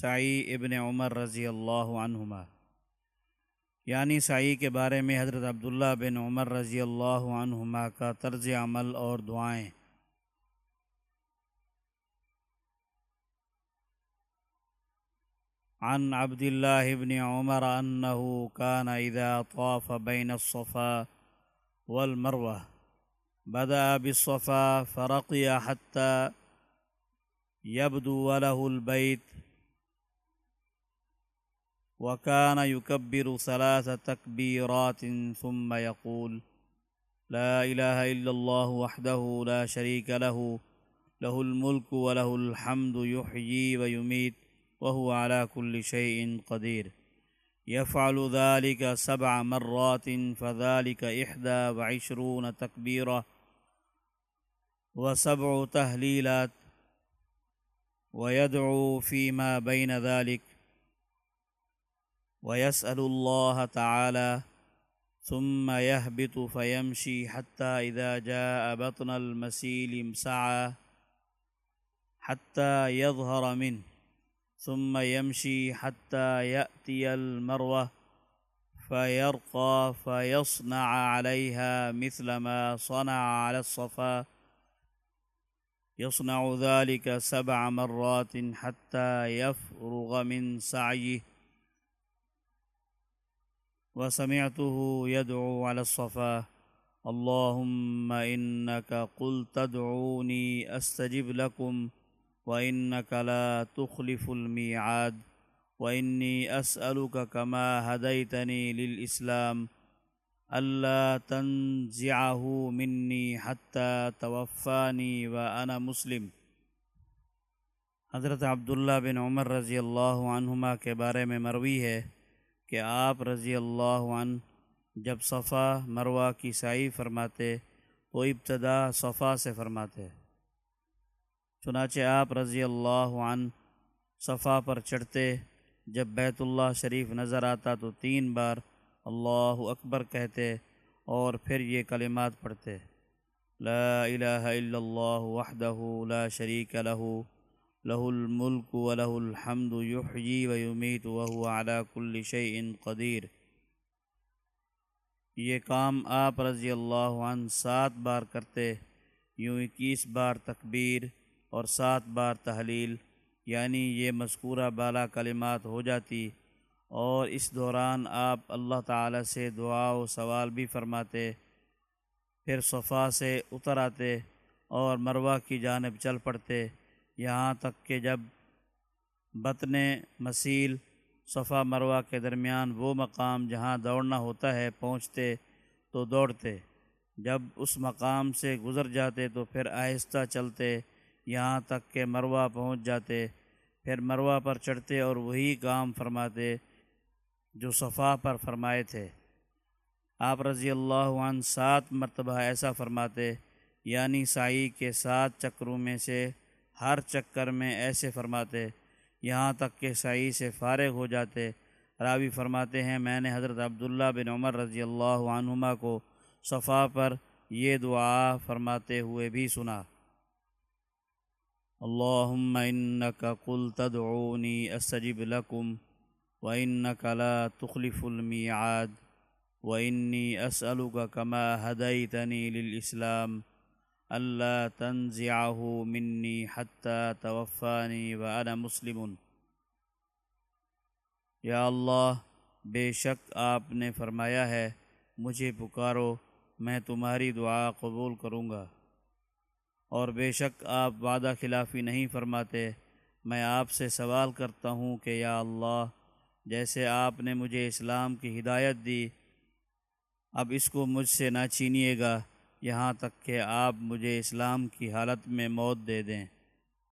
سعی ابن عمر رضی اللہ عنہما۔ یعنی سعی کے بارے میں حضرت عبداللہ بن عمر رضی اللہ عنہما کا طرز عمل اور دعائیں۔ عن عبد الله بن عمر أنه كان إذا طاف بين الصفا والمروة بدأ بالصفا فرقي حتى يبدو له البيت وكان يكبر ثلاث تكبيرات ثم يقول لا إله إلا الله وحده لا شريك له له الملك وله الحمد، يحيي ويميت، وهو على كل شيء قدير. يفعل ذلك سبع مرات، فذلك إحدى وعشرون تكبيرة وسبع تهليلات، ويدعو فيما بين ذلك ويسأل الله تعالى ثم يهبط فيمشي حتى إذا جاء بطن المسيل سعى حتى يظهر منه ثم يمشي حتى يأتي المروة فيرقى فيصنع عليها مثل ما صنع على الصفا يصنع ذلك سبع مرات حتى يفرغ من سعيه وسمعته يدعو على الصفا. اللهم إنك قل تدعوني أستجب لكم وإنك لا تخلف الميعاد وإني أسألك كما هديتني للإسلام. ألا تنزعه مني حتى توفاني وأنا مسلم. حضرت عبداللہ بن عمر رضی اللہ عنہما کے بارے میں مروی ہے۔ کہ آپ رضی اللہ عنہ جب صفا مروہ کی سائی فرماتے تو ابتدا صفا سے فرماتے چنانچہ آپ رضی اللہ عنہ صفا پر چڑھتے جب بیت اللہ شریف نظر آتا تو تین بار اللہ اکبر کہتے اور پھر یہ کلمات پڑھتے لا الہ الا اللہ وحدہ لا شریک له له الملک وله الحمد يحيي ويميت وهو على كل شيء قدیر یہ کام آپ رضی اللہ عنہ سات بار کرتے، یوں اکیس بار تکبیر اور سات بار تحلیل یعنی یہ مذکورہ بالا کلمات ہو جاتی۔ اور اس دوران آپ اللہ تعالی سے دعا و سوال بھی فرماتے، پھر صفا سے اتر آتے اور مروہ کی جانب چل پڑتے۔ یہاں تک کہ جب بطن مسیل صفا مروہ کے درمیان وہ مقام جہاں دوڑنا ہوتا ہے پہنچتے تو دوڑتے، جب اس مقام سے گزر جاتے تو پھر آہستہ چلتے، یہاں تک کہ مروہ پہنچ جاتے، پھر مروہ پر چڑھتے اور وہی کام فرماتے جو صفا پر فرمائے تھے۔ آپ رضی اللہ عنہ سات مرتبہ ایسا فرماتے یعنی سائی کے سات چکروں میں سے ہر چکر میں ایسے فرماتے، یہاں تک کہ سائی سے فارغ ہو جاتے۔ راوی فرماتے ہیں، میں نے حضرت عبداللہ بن عمر رضی اللہ عنہما کو صفا پر یہ دعا فرماتے ہوئے بھی سنا۔ اللهم إنك قل تدعوني أستجب لكم وإنك لا تخلف الميعاد وإني أسألك كما هديتني للإسلام ألا تنزعه مني حتى توفاني وأنا مسلم یا اللہ، بے شک آپ نے فرمایا ہے، مجھے پکارو، میں تمہاری دعا قبول کروں گا۔ اور بے شک آپ وعدہ خلافی نہیں فرماتے، میں آپ سے سوال کرتا ہوں کہ یا اللہ، جیسے آپ نے مجھے اسلام کی ہدایت دی، اب اس کو مجھ سے نہ چینیے گا۔ یہاں تک کہ آپ مجھے اسلام کی حالت میں موت دے دیں۔